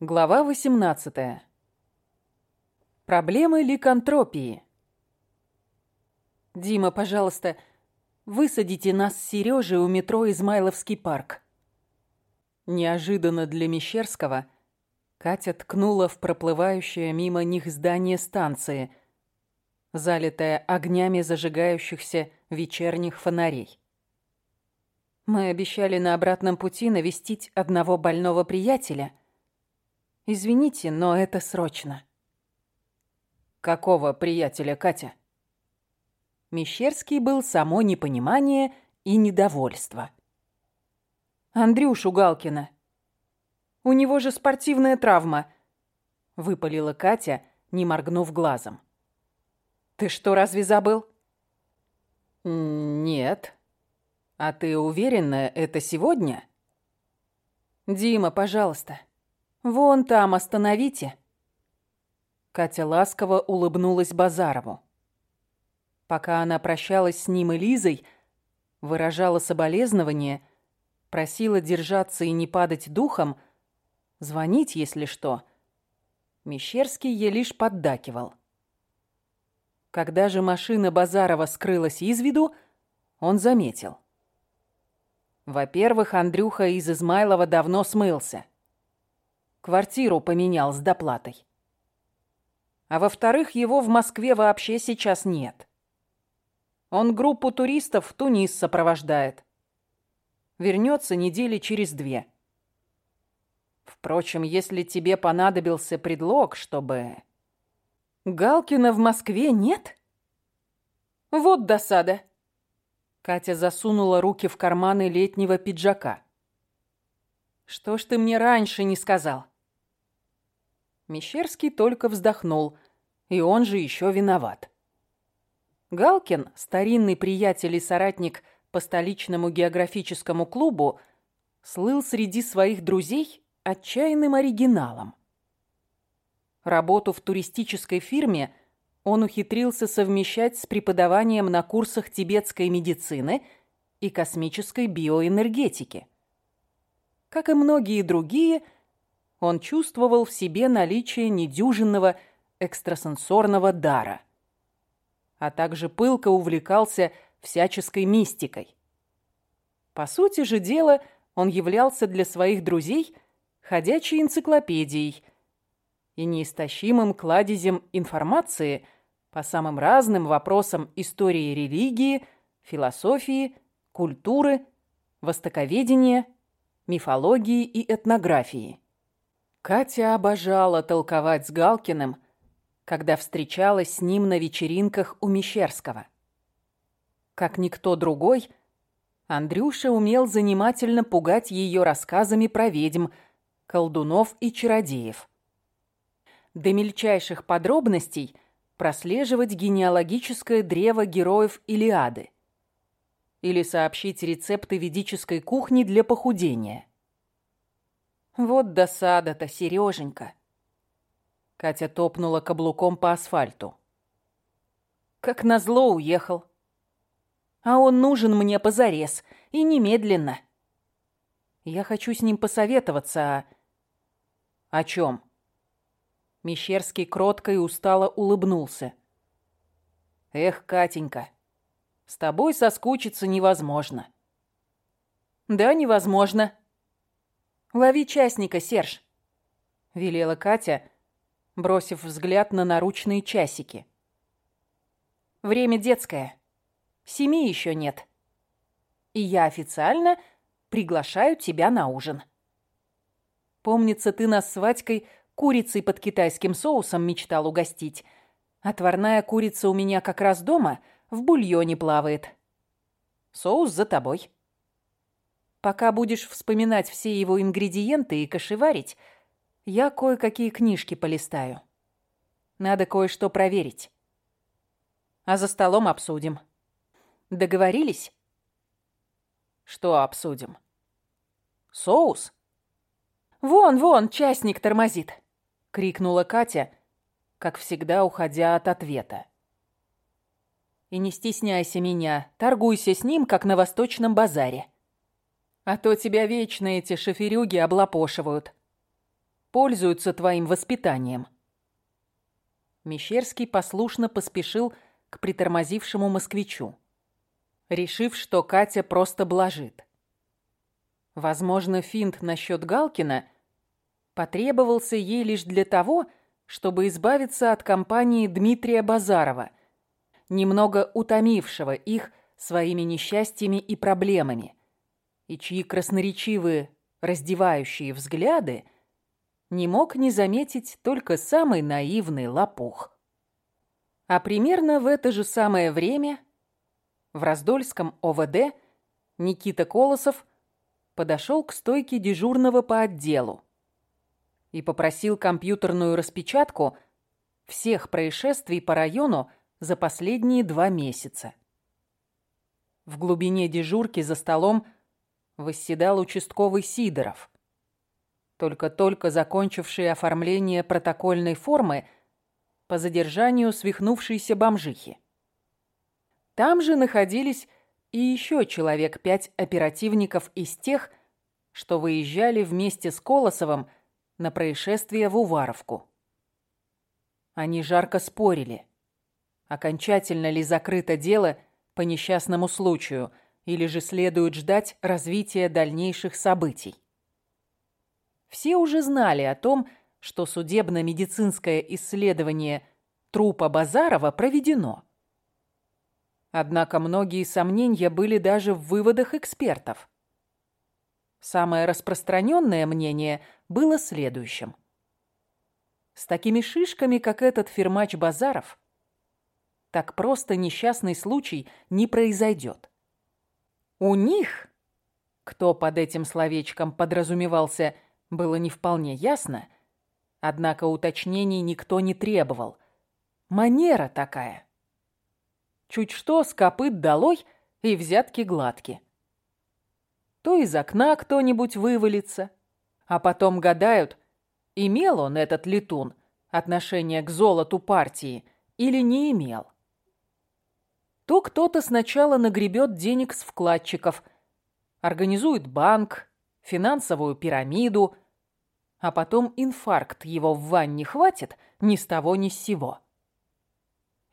Глава 18. Проблемы ликантропии. Дима, пожалуйста, высадите нас с Сережей у метро Измайловский парк. Неожиданно для Мещерского Катя ткнула в проплывающее мимо них здание станции, залитое огнями зажигающихся вечерних фонарей. Мы обещали на обратном пути навестить одного больного приятеля – Извините, но это срочно. Какого приятеля, Катя? Мещерский был само непонимание и недовольство. Андрюшу Галкина. У него же спортивная травма, выпалила Катя, не моргнув глазом. Ты что, разве забыл? Нет. А ты уверена, это сегодня? Дима, пожалуйста. «Вон там остановите». Катя ласково улыбнулась Базарову. Пока она прощалась с ним и Лизой, выражала соболезнование, просила держаться и не падать духом, звонить, если что, Мещерский ей лишь поддакивал. Когда же машина Базарова скрылась из виду, он заметил. Во-первых, Андрюха из Измайлова давно смылся. Квартиру поменял с доплатой. А во-вторых, его в Москве вообще сейчас нет. Он группу туристов в Тунис сопровождает. Вернется недели через две. Впрочем, если тебе понадобился предлог, чтобы... Галкина в Москве нет? Вот досада. Катя засунула руки в карманы летнего пиджака. Что ж ты мне раньше не сказал? Мещерский только вздохнул, и он же еще виноват. Галкин, старинный приятель и соратник по столичному географическому клубу, слыл среди своих друзей отчаянным оригиналом. Работу в туристической фирме он ухитрился совмещать с преподаванием на курсах тибетской медицины и космической биоэнергетики. Как и многие другие – он чувствовал в себе наличие недюжинного экстрасенсорного дара, а также пылко увлекался всяческой мистикой. По сути же дела, он являлся для своих друзей ходячей энциклопедией и неистощимым кладезем информации по самым разным вопросам истории религии, философии, культуры, востоковедения, мифологии и этнографии. Катя обожала толковать с Галкиным, когда встречалась с ним на вечеринках у Мещерского. Как никто другой, Андрюша умел занимательно пугать ее рассказами про ведьм, колдунов и чародеев. До мельчайших подробностей прослеживать генеалогическое древо героев Илиады или сообщить рецепты ведической кухни для похудения – вот досада-то, Сереженька. Катя топнула каблуком по асфальту. Как назло уехал. А он нужен мне позарез и немедленно. Я хочу с ним посоветоваться, а... О чем? Мещерский кротко и устало улыбнулся. Эх, Катенька, с тобой соскучиться невозможно. Да, невозможно, «Лови частника, Серж!» — велела Катя, бросив взгляд на наручные часики. «Время детское. Семи еще нет. И я официально приглашаю тебя на ужин. Помнится, ты нас с Вадькой курицей под китайским соусом мечтал угостить. Отварная курица у меня как раз дома в бульоне плавает. Соус за тобой». Пока будешь вспоминать все его ингредиенты и кошеварить, я кое-какие книжки полистаю. Надо кое-что проверить. А за столом обсудим. Договорились? Что обсудим? Соус? Вон, вон, частник тормозит, крикнула Катя, как всегда уходя от ответа. И не стесняйся меня, торгуйся с ним, как на восточном базаре. А то тебя вечно эти шоферюги облапошивают. пользуются твоим воспитанием». Мещерский послушно поспешил к притормозившему москвичу, решив, что Катя просто блажит. Возможно, финт насчет Галкина потребовался ей лишь для того, чтобы избавиться от компании Дмитрия Базарова, немного утомившего их своими несчастьями и проблемами, и чьи красноречивые, раздевающие взгляды не мог не заметить только самый наивный лопух. А примерно в это же самое время в Раздольском ОВД Никита Колосов подошел к стойке дежурного по отделу и попросил компьютерную распечатку всех происшествий по району за последние два месяца. В глубине дежурки за столом восседал участковый Сидоров, только-только закончивший оформление протокольной формы по задержанию свихнувшейся бомжихи. Там же находились и еще человек пять оперативников из тех, что выезжали вместе с Колосовым на происшествие в Уваровку. Они жарко спорили, окончательно ли закрыто дело по несчастному случаю, или же следует ждать развития дальнейших событий. Все уже знали о том, что судебно-медицинское исследование трупа Базарова проведено. Однако многие сомнения были даже в выводах экспертов. Самое распространенное мнение было следующим. С такими шишками, как этот фермач Базаров, так просто несчастный случай не произойдет. У них, кто под этим словечком подразумевался, было не вполне ясно, однако уточнений никто не требовал. Манера такая. Чуть что, с копыт долой и взятки гладки. То из окна кто-нибудь вывалится, а потом гадают, имел он, этот летун, отношение к золоту партии или не имел то кто-то сначала нагребет денег с вкладчиков, организует банк, финансовую пирамиду, а потом инфаркт его в ванне хватит ни с того ни с сего.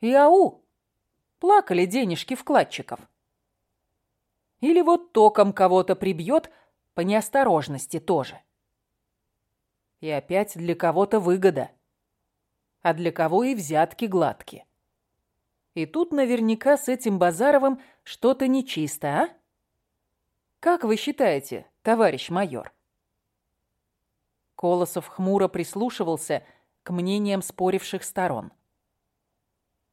И ау! Плакали денежки вкладчиков. Или вот током кого-то прибьет по неосторожности тоже. И опять для кого-то выгода, а для кого и взятки гладкие. И тут наверняка с этим Базаровым что-то нечисто, а? Как вы считаете, товарищ майор? Колосов хмуро прислушивался к мнениям споривших сторон.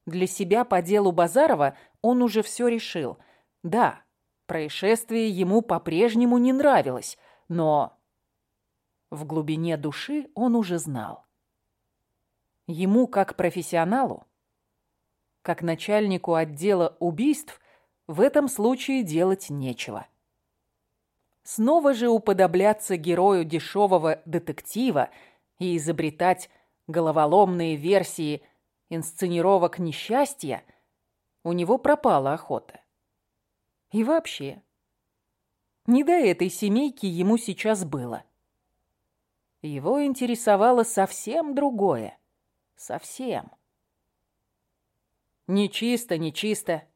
Для себя по делу Базарова он уже все решил. Да, происшествие ему по-прежнему не нравилось, но в глубине души он уже знал. Ему, как профессионалу, как начальнику отдела убийств в этом случае делать нечего. Снова же уподобляться герою дешевого детектива и изобретать головоломные версии инсценировок несчастья у него пропала охота. И вообще, не до этой семейки ему сейчас было. Его интересовало совсем другое. Совсем. Нечисто, нечисто.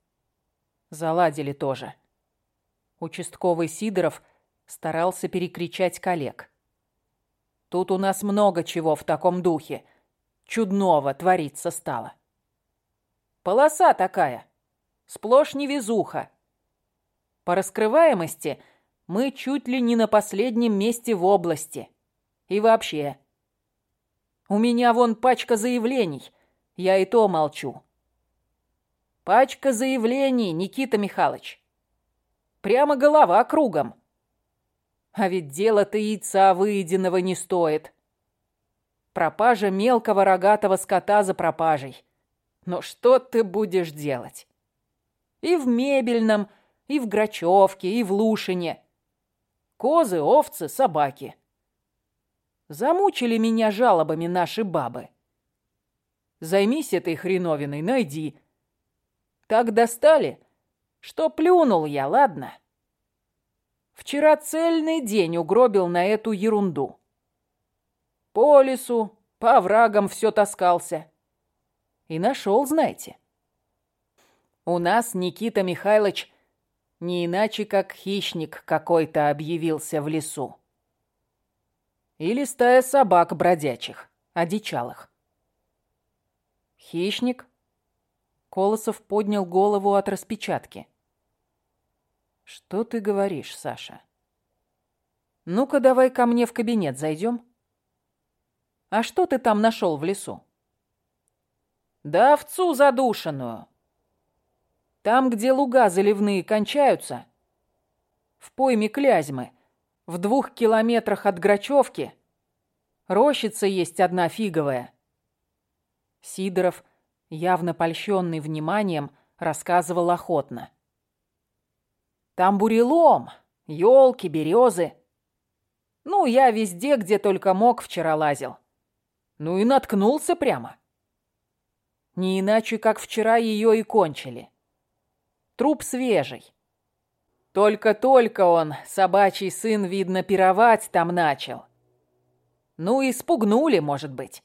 Заладили тоже. Участковый Сидоров старался перекричать коллег. Тут у нас много чего в таком духе. Чудного твориться стало. Полоса такая. Сплошь невезуха. По раскрываемости мы чуть ли не на последнем месте в области. И вообще. У меня вон пачка заявлений. Я и то молчу. Пачка заявлений, Никита Михайлович. Прямо голова кругом. А ведь дело-то яйца выеденного не стоит. Пропажа мелкого рогатого скота за пропажей. Но что ты будешь делать? И в Мебельном, и в Грачевке, и в Лушине. Козы, овцы, собаки. Замучили меня жалобами наши бабы. Займись этой хреновиной, найди. Так достали, что плюнул я, ладно? Вчера цельный день угробил на эту ерунду. По лесу, по оврагам все таскался. И нашел, знаете. У нас Никита Михайлович не иначе, как хищник какой-то объявился в лесу. Или стая собак бродячих, одичалых. Хищник? Колосов поднял голову от распечатки. Что ты говоришь, Саша? Ну-ка, давай ко мне в кабинет зайдем. А что ты там нашел в лесу? Да овцу задушенную. Там, где луга заливные кончаются, в пойме Клязьмы, в двух километрах от Грачевки, рощица есть одна фиговая. Сидоров, явно польщенный вниманием, рассказывал охотно. Там бурелом, елки, березы. Ну, я везде, где только мог, вчера лазил. Ну и наткнулся прямо. Не иначе, как вчера ее и кончили. Труп свежий. Только-только он, собачий сын, видно, пировать там начал. Ну и спугнули, может быть.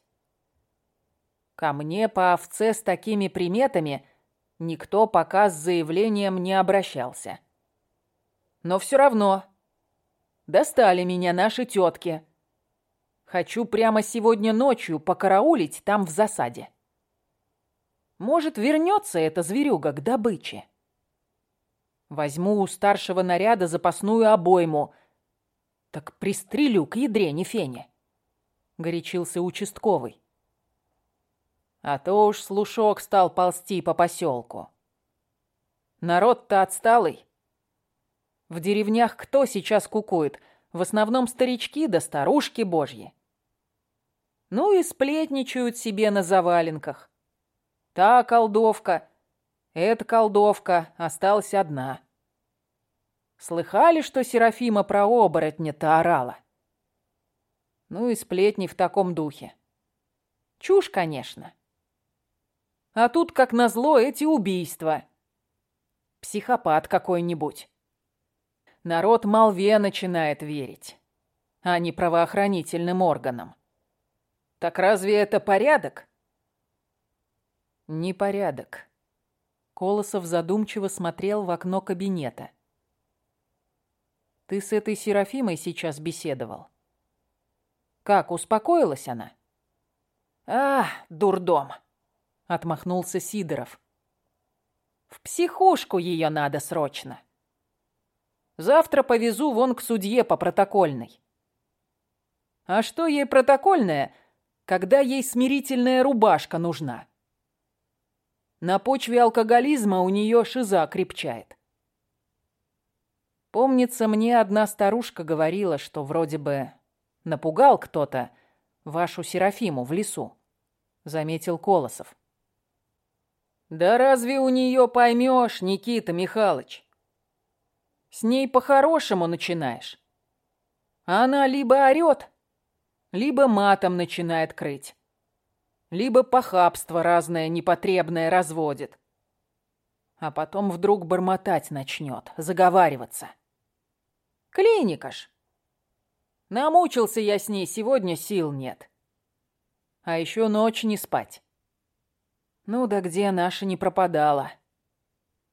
Ко мне по овце с такими приметами никто пока с заявлением не обращался. Но все равно достали меня наши тетки. Хочу прямо сегодня ночью покараулить там в засаде. Может, вернется эта зверюга к добыче. Возьму у старшего наряда запасную обойму. Так пристрелю к ядрене фене. Горячился участковый. А то уж слушок стал ползти по поселку. Народ-то отсталый. В деревнях кто сейчас кукует? В основном старички да старушки божьи. Ну и сплетничают себе на заваленках. Та колдовка, эта колдовка осталась одна. Слыхали, что Серафима про оборотня-то орала? Ну и сплетни в таком духе. Чушь, конечно. А тут, как назло, эти убийства. Психопат какой-нибудь. Народ молве начинает верить, а не правоохранительным органам. Так разве это порядок? Непорядок. Колосов задумчиво смотрел в окно кабинета. «Ты с этой Серафимой сейчас беседовал?» «Как, успокоилась она?» «А, дурдом!» — отмахнулся Сидоров. «В психушку ее надо срочно. Завтра повезу вон к судье по протокольной». «А что ей протокольная, когда ей смирительная рубашка нужна?» На почве алкоголизма у нее шиза крепчает. Помнится, мне одна старушка говорила, что вроде бы напугал кто-то вашу Серафиму в лесу, заметил Колосов. Да разве у нее поймешь, Никита Михайлович? С ней по-хорошему начинаешь. Она либо орет, либо матом начинает крыть либо похабство разное непотребное разводит. А потом вдруг бормотать начнет, заговариваться. Клиника ж. Намучился я с ней, сегодня сил нет. А еще ночь не спать. Ну да где наша не пропадала.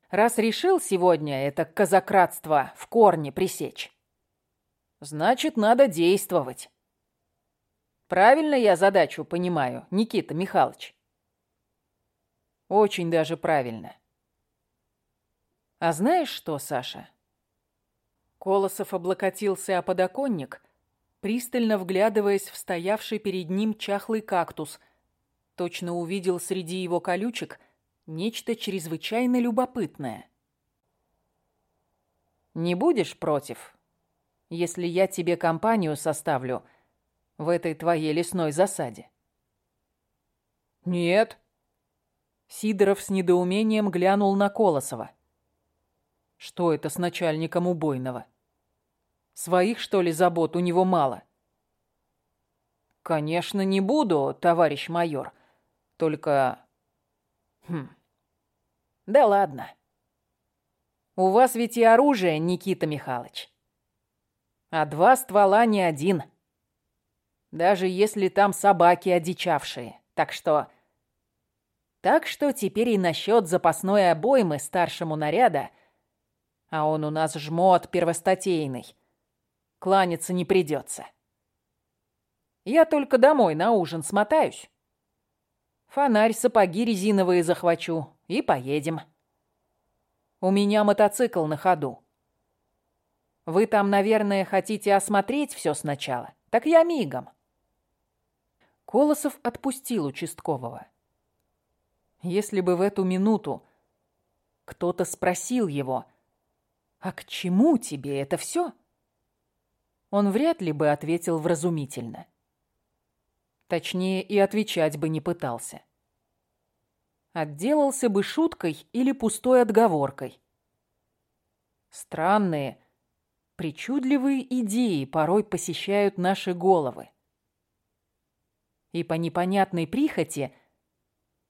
Раз решил сегодня это казакратство в корне пресечь, значит, надо действовать. Правильно я задачу понимаю, Никита Михайлович? Очень даже правильно. А знаешь что, Саша? Колосов облокотился о подоконник, пристально вглядываясь в стоявший перед ним чахлый кактус, точно увидел среди его колючек нечто чрезвычайно любопытное. «Не будешь против, если я тебе компанию составлю — в этой твоей лесной засаде? Нет. Сидоров с недоумением глянул на Колосова. Что это с начальником убойного? Своих, что ли, забот у него мало? Конечно, не буду, товарищ майор. Только... Хм... Да ладно. У вас ведь и оружие, Никита Михайлович. А два ствола не один — даже если там собаки одичавшие. Так что... Так что теперь и насчет запасной обоймы старшему наряда, а он у нас жмот первостатейный, кланяться не придется. Я только домой на ужин смотаюсь. Фонарь, сапоги резиновые захвачу и поедем. У меня мотоцикл на ходу. Вы там, наверное, хотите осмотреть все сначала? Так я мигом. Колосов отпустил участкового. Если бы в эту минуту кто-то спросил его, «А к чему тебе это все?» Он вряд ли бы ответил вразумительно. Точнее, и отвечать бы не пытался. Отделался бы шуткой или пустой отговоркой. Странные, Причудливые идеи порой посещают наши головы. И по непонятной прихоти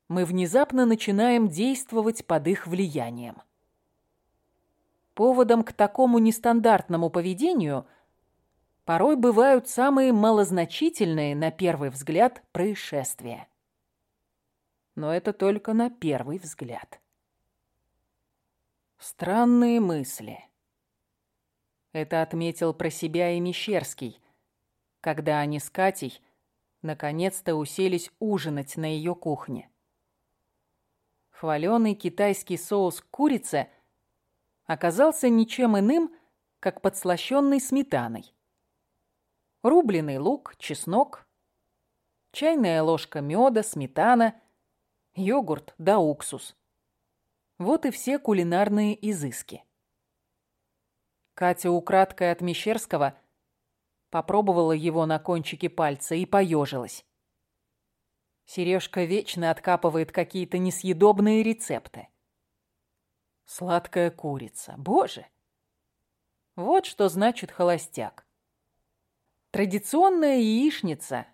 мы внезапно начинаем действовать под их влиянием. Поводом к такому нестандартному поведению порой бывают самые малозначительные, на первый взгляд, происшествия. Но это только на первый взгляд. Странные мысли. Это отметил про себя и Мещерский, когда они с Катей наконец-то уселись ужинать на ее кухне. Хваленый китайский соус курицы оказался ничем иным, как подслащенный сметаной. Рубленый лук, чеснок, чайная ложка меда, сметана, йогурт да уксус. Вот и все кулинарные изыски. Катя украдкой от Мещерского попробовала его на кончике пальца и поежилась. Сережка вечно откапывает какие-то несъедобные рецепты. Сладкая курица. Боже! Вот что значит холостяк. Традиционная яичница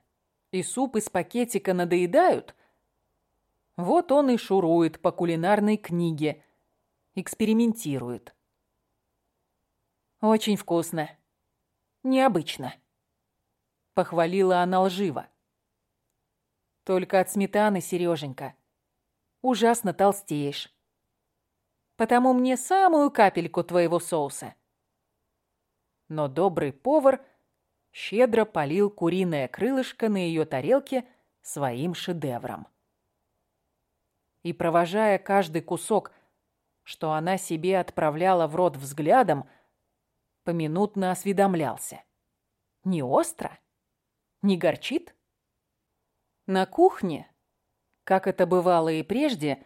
и суп из пакетика надоедают. Вот он и шурует по кулинарной книге, экспериментирует. Очень вкусно. Необычно. Похвалила она лживо. Только от сметаны, Сереженька. Ужасно толстеешь. Потому мне самую капельку твоего соуса. Но добрый повар щедро полил куриное крылышко на ее тарелке своим шедевром. И провожая каждый кусок, что она себе отправляла в рот взглядом, поминутно осведомлялся. Не остро? Не горчит? На кухне, как это бывало и прежде,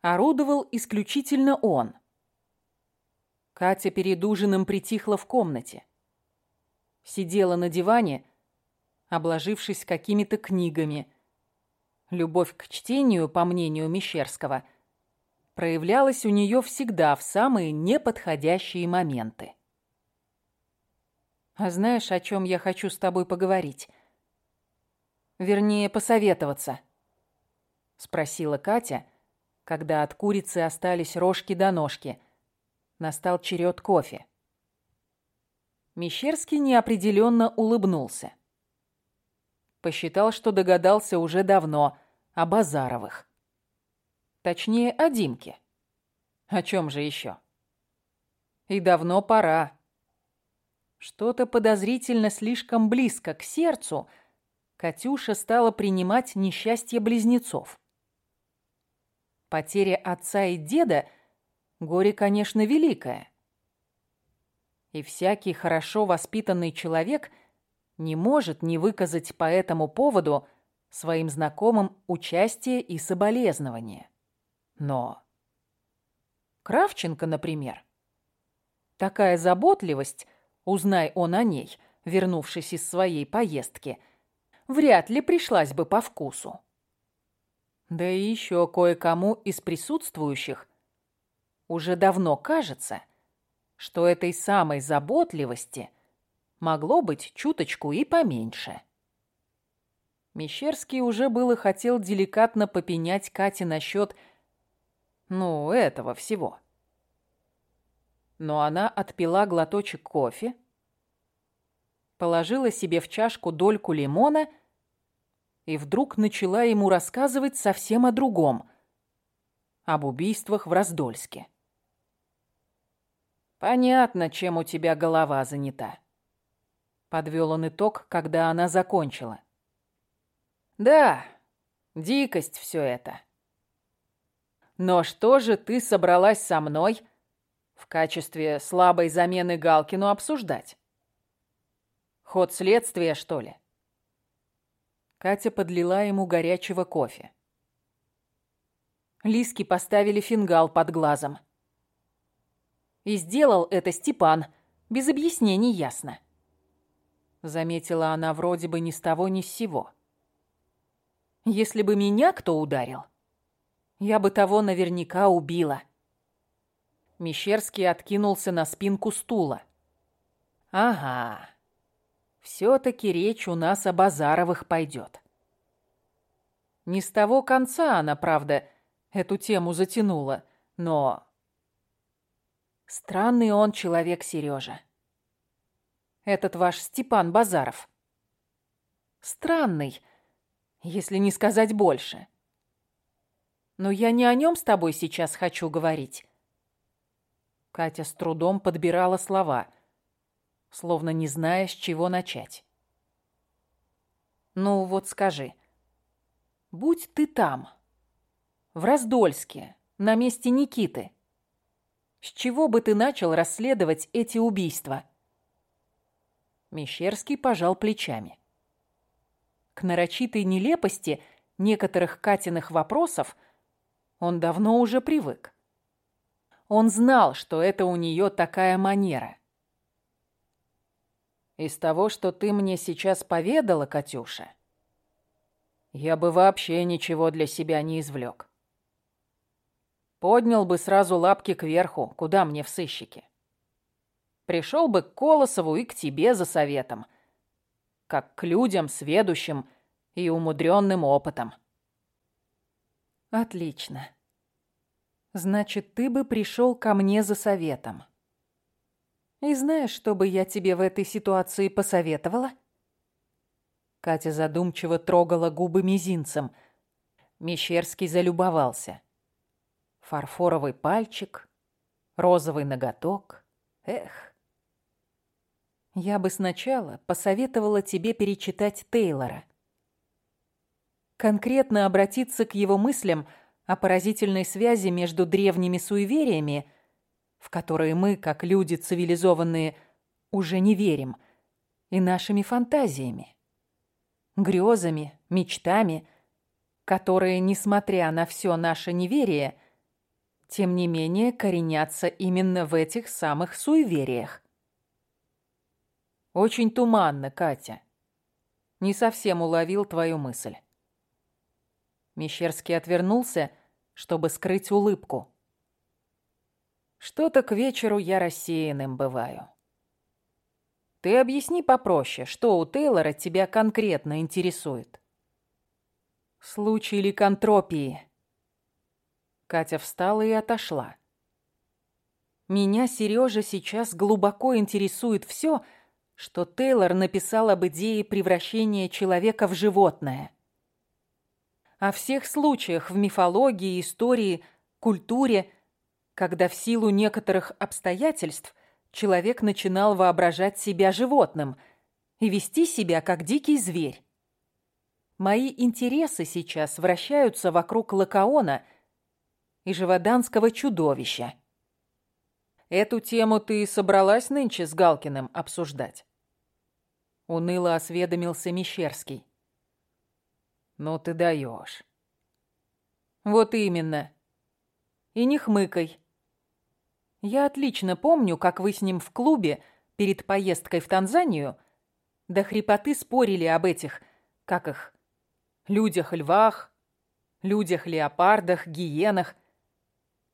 орудовал исключительно он. Катя перед ужином притихла в комнате. Сидела на диване, обложившись какими-то книгами. Любовь к чтению, по мнению Мещерского, проявлялась у нее всегда в самые неподходящие моменты. А знаешь, о чем я хочу с тобой поговорить? Вернее, посоветоваться. Спросила Катя, когда от курицы остались рожки до ножки. Настал черед кофе. Мещерский неопределенно улыбнулся. Посчитал, что догадался уже давно о Базаровых. Точнее, о Димке. О чем же еще? И давно пора. Что-то подозрительно слишком близко к сердцу Катюша стала принимать несчастье близнецов. Потеря отца и деда – горе, конечно, великое. И всякий хорошо воспитанный человек не может не выказать по этому поводу своим знакомым участие и соболезнование. Но Кравченко, например, такая заботливость – Узнай он о ней, вернувшись из своей поездки, вряд ли пришлась бы по вкусу. Да и еще кое-кому из присутствующих уже давно кажется, что этой самой заботливости могло быть чуточку и поменьше. Мещерский уже было хотел деликатно попенять Кате насчет, ну, этого всего но она отпила глоточек кофе, положила себе в чашку дольку лимона и вдруг начала ему рассказывать совсем о другом, об убийствах в Раздольске. «Понятно, чем у тебя голова занята», — подвел он итог, когда она закончила. «Да, дикость все это. Но что же ты собралась со мной в качестве слабой замены Галкину обсуждать? Ход следствия, что ли?» Катя подлила ему горячего кофе. Лиски поставили фингал под глазом. И сделал это Степан, без объяснений ясно. Заметила она вроде бы ни с того ни с сего. Если бы меня кто ударил, я бы того наверняка убила. Мещерский откинулся на спинку стула. Ага. Все-таки речь у нас о Базаровых пойдет. Не с того конца она, правда, эту тему затянула, но... Странный он человек, Сережа. Этот ваш Степан Базаров. Странный, если не сказать больше. Но я не о нем с тобой сейчас хочу говорить. Катя с трудом подбирала слова, словно не зная, с чего начать. Ну вот скажи, будь ты там, в Раздольске, на месте Никиты, с чего бы ты начал расследовать эти убийства? Мещерский пожал плечами. К нарочитой нелепости некоторых Катиных вопросов он давно уже привык. Он знал, что это у нее такая манера. Из того, что ты мне сейчас поведала, Катюша, я бы вообще ничего для себя не извлек. Поднял бы сразу лапки кверху, куда мне в сыщики. Пришел бы к Колосову и к тебе за советом, как к людям сведущим и умудренным опытом. Отлично. Значит, ты бы пришел ко мне за советом. И знаешь, что бы я тебе в этой ситуации посоветовала? Катя задумчиво трогала губы мизинцем. Мещерский залюбовался. Фарфоровый пальчик, розовый ноготок. Эх. Я бы сначала посоветовала тебе перечитать Тейлора. Конкретно обратиться к его мыслям о поразительной связи между древними суевериями, в которые мы, как люди цивилизованные, уже не верим, и нашими фантазиями, грезами, мечтами, которые, несмотря на все наше неверие, тем не менее коренятся именно в этих самых суевериях. Очень туманно, Катя. Не совсем уловил твою мысль. Мещерский отвернулся, чтобы скрыть улыбку. Что-то к вечеру я рассеянным бываю. Ты объясни попроще, что у Тейлора тебя конкретно интересует. Случай ликантропии, Катя встала и отошла. Меня, Сережа, сейчас глубоко интересует все, что Тейлор написал об идее превращения человека в животное. О всех случаях в мифологии, истории, культуре, когда в силу некоторых обстоятельств человек начинал воображать себя животным и вести себя как дикий зверь. Мои интересы сейчас вращаются вокруг Лакаона – и живоданского чудовища. Эту тему ты собралась нынче с Галкиным обсуждать? Уныло осведомился Мещерский. Ну ты даешь. Вот именно. И не хмыкай. Я отлично помню, как вы с ним в клубе перед поездкой в Танзанию до хрипоты спорили об этих, как их, людях-львах, людях-леопардах, гиенах –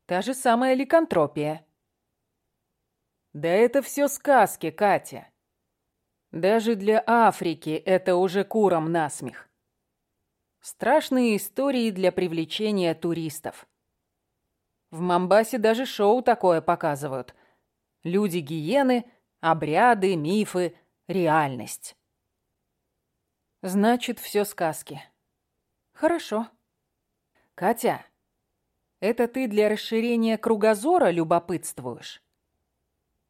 Та же самая ликантропия. Да это все сказки, Катя. Даже для Африки это уже куром насмех. Страшные истории для привлечения туристов. В Мамбасе даже шоу такое показывают. Люди-гиены, обряды, мифы, реальность. Значит, все сказки. Хорошо. Катя, это ты для расширения кругозора любопытствуешь?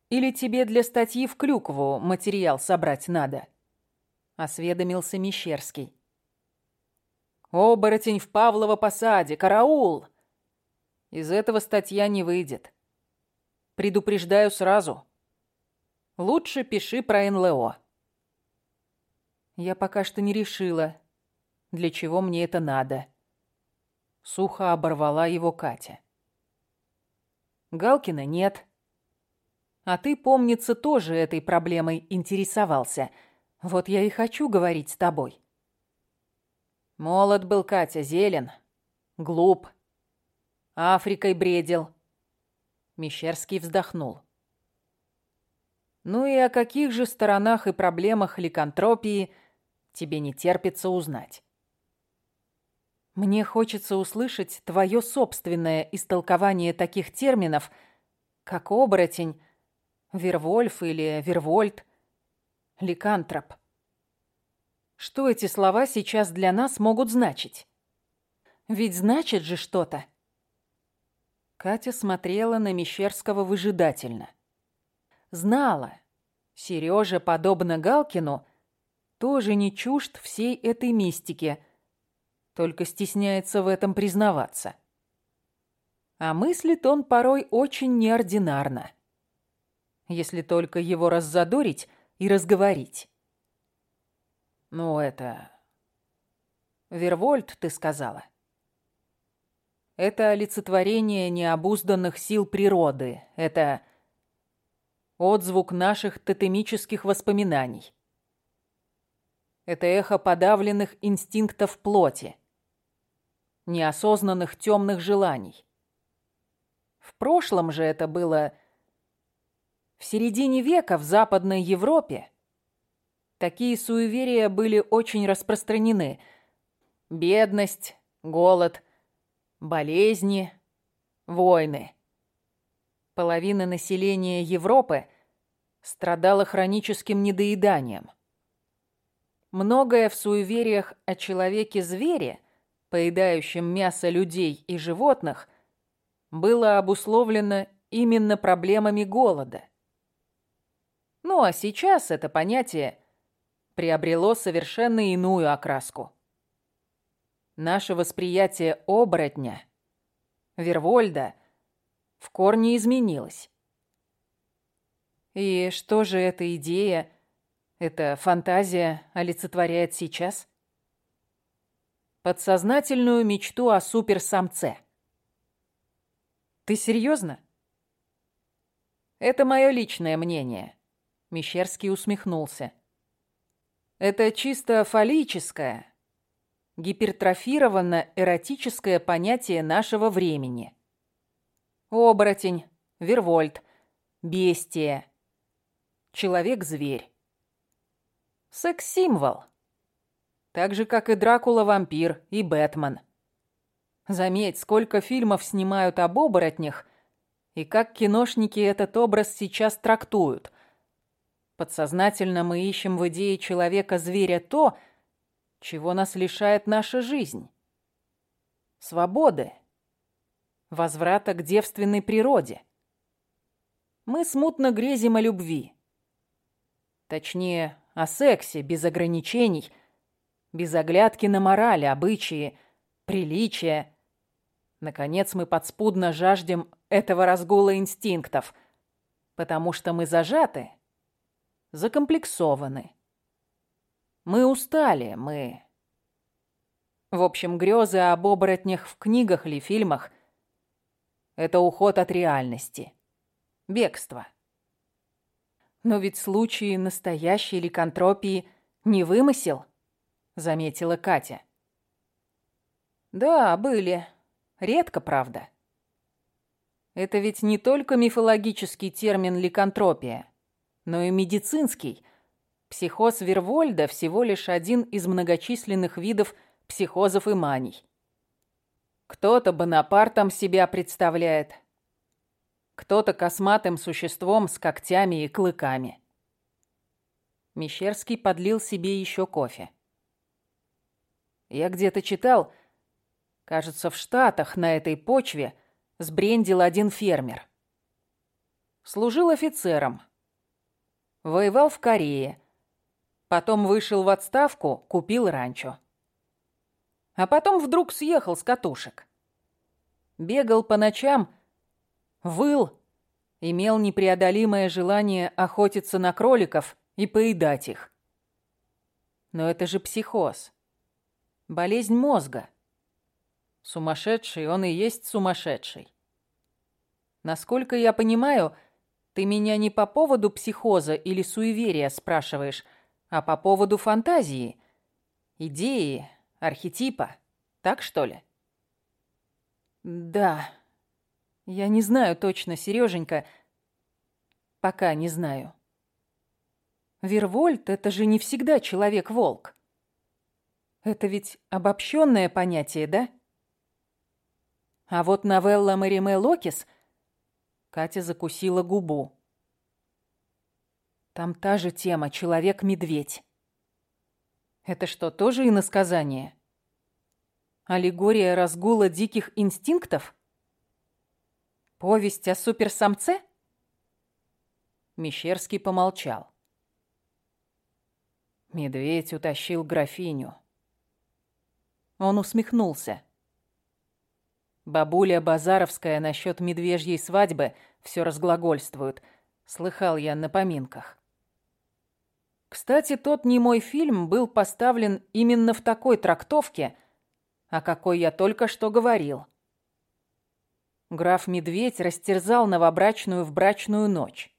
Или тебе для статьи в Клюкву материал собрать надо? Осведомился Мещерский. Оборотень в Павлово посаде, караул! Из этого статья не выйдет. Предупреждаю сразу. Лучше пиши про НЛО. Я пока что не решила, для чего мне это надо. Сухо оборвала его Катя. Галкина нет. А ты, помнится, тоже этой проблемой интересовался. Вот я и хочу говорить с тобой. Молод был Катя, зелен, глуп. Африкой бредил. Мещерский вздохнул. Ну и о каких же сторонах и проблемах ликантропии тебе не терпится узнать? Мне хочется услышать твое собственное истолкование таких терминов, как оборотень, вервольф или вервольт, ликантроп. Что эти слова сейчас для нас могут значить? Ведь значит же что-то. Катя смотрела на Мещерского выжидательно. Знала, Сережа, подобно Галкину, тоже не чужд всей этой мистики, только стесняется в этом признаваться. А мыслит он порой очень неординарно, если только его раззадорить и разговорить. «Ну, это... Вервольт, ты сказала?» Это олицетворение необузданных сил природы. Это отзвук наших тотемических воспоминаний. Это эхо подавленных инстинктов плоти, неосознанных темных желаний. В прошлом же это было в середине века в Западной Европе. Такие суеверия были очень распространены. Бедность, голод – болезни, войны. Половина населения Европы страдала хроническим недоеданием. Многое в суевериях о человеке-звере, поедающем мясо людей и животных, было обусловлено именно проблемами голода. Ну а сейчас это понятие приобрело совершенно иную окраску. Наше восприятие оборотня, Вервольда, в корне изменилось. И что же эта идея, эта фантазия олицетворяет сейчас? Подсознательную мечту о суперсамце. Ты серьезно? Это мое личное мнение. Мещерский усмехнулся. Это чисто фаллическое, гипертрофировано-эротическое понятие нашего времени. Оборотень, вервольт, бестия, человек-зверь. Секс-символ. Так же, как и Дракула-вампир и Бэтмен. Заметь, сколько фильмов снимают об оборотнях, и как киношники этот образ сейчас трактуют. Подсознательно мы ищем в идее человека-зверя то, чего нас лишает наша жизнь? Свободы. Возврата к девственной природе. Мы смутно грезим о любви. Точнее, о сексе без ограничений, без оглядки на мораль, обычаи, приличия. Наконец, мы подспудно жаждем этого разгула инстинктов, потому что мы зажаты, закомплексованы. Мы устали, мы... В общем, грезы об оборотнях в книгах или фильмах — это уход от реальности. Бегство. Но ведь случаи настоящей ликантропии не вымысел, заметила Катя. Да, были. Редко, правда. Это ведь не только мифологический термин ликантропия, но и медицинский — Психоз Вервольда всего лишь один из многочисленных видов психозов и маний. Кто-то Бонапартом себя представляет, кто-то косматым существом с когтями и клыками. Мещерский подлил себе еще кофе. Я где-то читал, кажется, в Штатах на этой почве сбрендил один фермер. Служил офицером. Воевал в Корее. Потом вышел в отставку, купил ранчо. А потом вдруг съехал с катушек. Бегал по ночам, выл, имел непреодолимое желание охотиться на кроликов и поедать их. Но это же психоз. Болезнь мозга. Сумасшедший он и есть сумасшедший. Насколько я понимаю, ты меня не по поводу психоза или суеверия спрашиваешь, а по поводу фантазии, идеи, архетипа. Так что ли? Да. Я не знаю точно, Сереженька. Пока не знаю. Вервольт — это же не всегда человек-волк. Это ведь обобщенное понятие, да? А вот новелла Мариме Локис... Катя закусила губу. Там та же тема «Человек-медведь». Это что, тоже иносказание? Аллегория разгула диких инстинктов? Повесть о суперсамце? Мещерский помолчал. Медведь утащил графиню. Он усмехнулся. Бабуля Базаровская насчет медвежьей свадьбы все разглагольствует. Слыхал я на поминках. Кстати, тот немой фильм был поставлен именно в такой трактовке, о какой я только что говорил. Граф Медведь растерзал новобрачную в брачную ночь.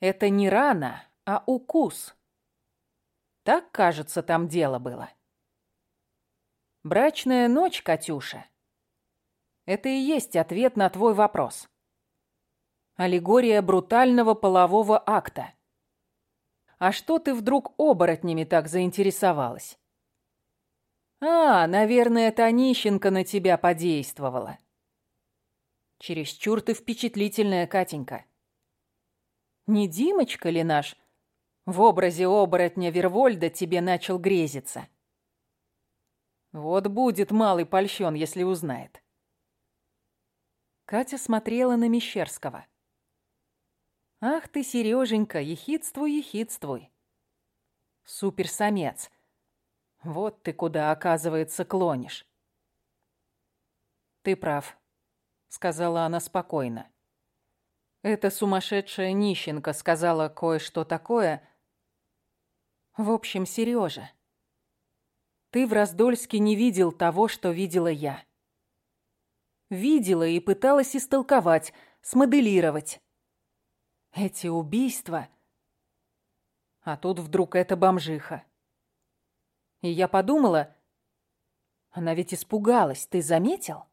Это не рана, а укус. Так, кажется, там дело было. Брачная ночь, Катюша. Это и есть ответ на твой вопрос. Аллегория брутального полового акта. А что ты вдруг оборотнями так заинтересовалась? А, наверное, Танищенко на тебя подействовала. Чересчур ты впечатлительная, Катенька. Не Димочка ли наш в образе оборотня Вервольда тебе начал грезиться. Вот будет малый польщен, если узнает. Катя смотрела на Мещерского. «Ах ты, Сереженька, ехидствуй, ехидствуй. Суперсамец. Вот ты куда, оказывается, клонишь». «Ты прав», — сказала она спокойно. Эта сумасшедшая нищенка сказала кое-что такое, в общем, Сережа, ты в Раздольске не видел того, что видела я. Видела и пыталась истолковать, смоделировать. Эти убийства... А тут вдруг эта бомжиха. И я подумала... Она ведь испугалась, ты заметил?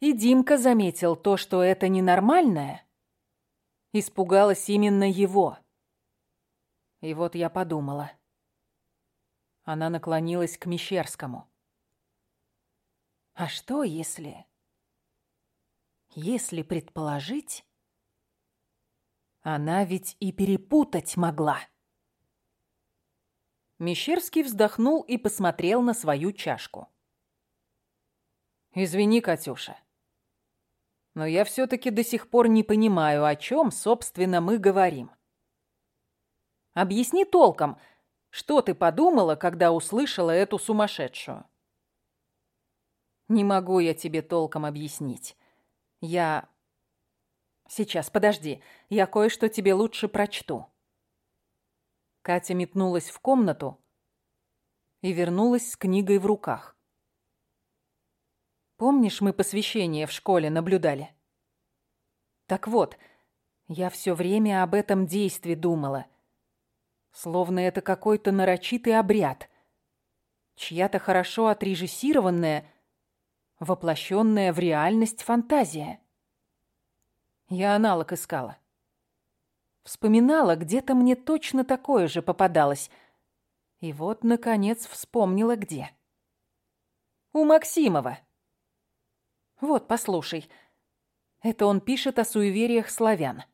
И Димка заметил то, что это ненормальное. Испугалась именно его. И вот я подумала. Она наклонилась к Мещерскому. А что если... Если предположить... Она ведь и перепутать могла. Мещерский вздохнул и посмотрел на свою чашку. «Извини, Катюша, но я все-таки до сих пор не понимаю, о чем, собственно, мы говорим. Объясни толком, что ты подумала, когда услышала эту сумасшедшую?» «Не могу я тебе толком объяснить. Я...» «Сейчас, подожди, я кое-что тебе лучше прочту». Катя метнулась в комнату и вернулась с книгой в руках. «Помнишь, мы посвящение в школе наблюдали?» «Так вот, я все время об этом действии думала» Словно это какой-то нарочитый обряд. Чья-то хорошо отрежиссированная, воплощенная в реальность фантазия. Я аналог искала. Вспоминала, где-то мне точно такое же попадалось. И вот, наконец, вспомнила, где. У Максимова. Вот, послушай. Это он пишет о суевериях славян.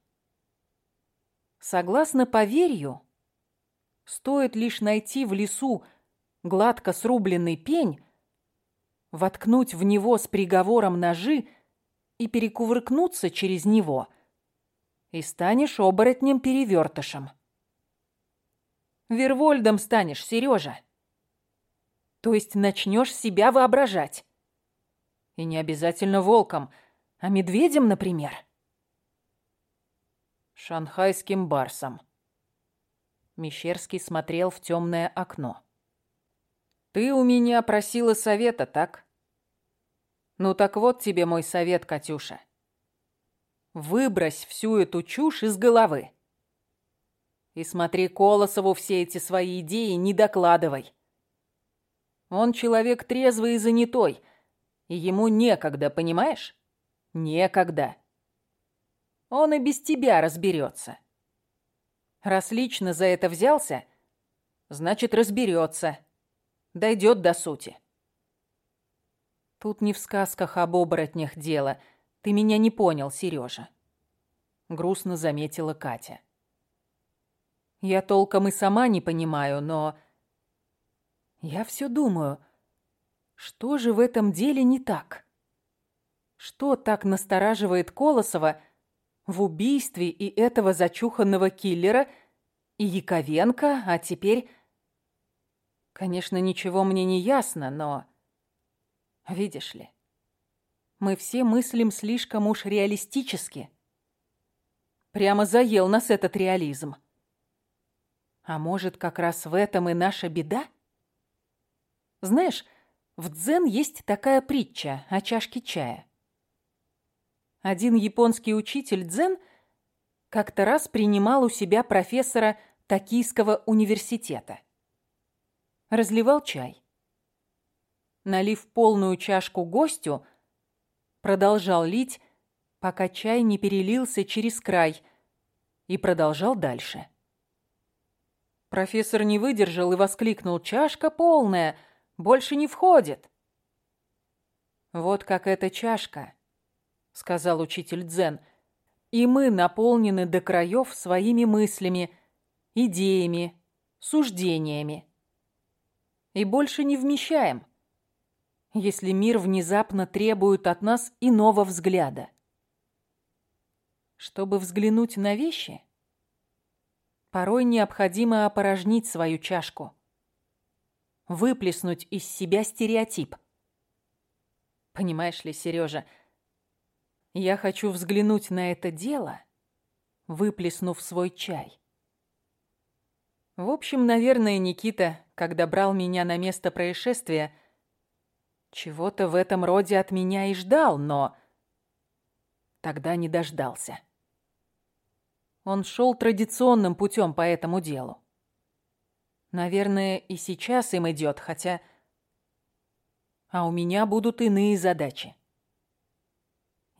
Согласно поверью, стоит лишь найти в лесу гладко срубленный пень, воткнуть в него с приговором ножи и перекувыркнуться через него, и станешь оборотнем-перевертышем. Вервольдом станешь, Сережа. То есть начнешь себя воображать. И не обязательно волком, а медведем, например. Шанхайским барсом. Мещерский смотрел в темное окно. Ты у меня просила совета, так? Ну так вот тебе мой совет, Катюша. Выбрось всю эту чушь из головы. И смотри Колосову все эти свои идеи не докладывай. Он человек трезвый и занятой, и ему некогда, понимаешь? Некогда. Он и без тебя разберется. Раз лично за это взялся, значит, разберется, дойдет до сути. Тут не в сказках об оборотнях дело. Ты меня не понял, Сережа. Грустно заметила Катя. Я толком и сама не понимаю, но... Я все думаю, что же в этом деле не так? Что так настораживает Колосова в убийстве и этого зачуханного киллера, и Яковенко, а теперь... Конечно, ничего мне не ясно, но... Видишь ли, мы все мыслим слишком уж реалистически. Прямо заел нас этот реализм. А может, как раз в этом и наша беда? Знаешь, в дзен есть такая притча о чашке чая. Один японский учитель дзен как-то раз принимал у себя профессора Токийского университета. Разливал чай. Налив полную чашку гостю, продолжал лить, пока чай не перелился через край, и продолжал дальше. Профессор не выдержал и воскликнул «Чашка полная! Больше не входит!» «Вот как эта чашка», — сказал учитель Дзен, «и мы наполнены до краев своими мыслями, идеями, суждениями. И больше не вмещаем, если мир внезапно требует от нас иного взгляда. Чтобы взглянуть на вещи — Порой необходимо опорожнить свою чашку. Выплеснуть из себя стереотип. Понимаешь ли, Сережа, я хочу взглянуть на это дело, выплеснув свой чай. В общем, наверное, Никита, когда брал меня на место происшествия, чего-то в этом роде от меня и ждал, но тогда не дождался. Он шел традиционным путем по этому делу. Наверное, и сейчас им идет, хотя... А у меня будут иные задачи.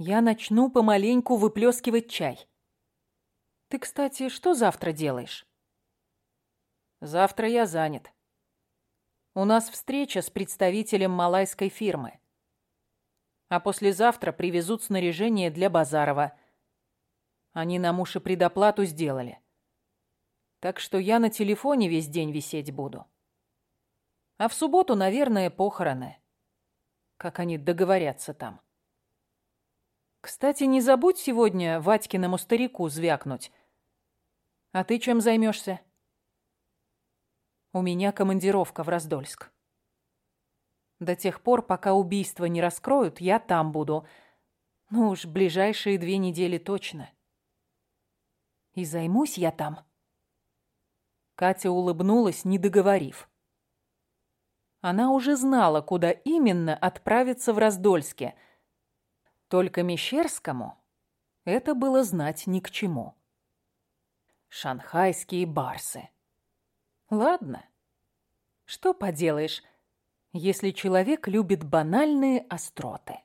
Я начну помаленьку выплескивать чай. Ты, кстати, что завтра делаешь? Завтра я занят. У нас встреча с представителем малайской фирмы. А послезавтра привезут снаряжение для Базарова – они нам уж и предоплату сделали. Так что я на телефоне весь день висеть буду. А в субботу, наверное, похороны. Как они договорятся там. Кстати, не забудь сегодня Ватькиному старику звякнуть. А ты чем займешься? У меня командировка в Раздольск. До тех пор, пока убийство не раскроют, я там буду. Ну уж ближайшие две недели точно. И займусь я там. Катя улыбнулась, не договорив. Она уже знала, куда именно отправиться в Раздольске. Только Мещерскому это было знать ни к чему. Шанхайские барсы. Ладно. Что поделаешь, если человек любит банальные остроты.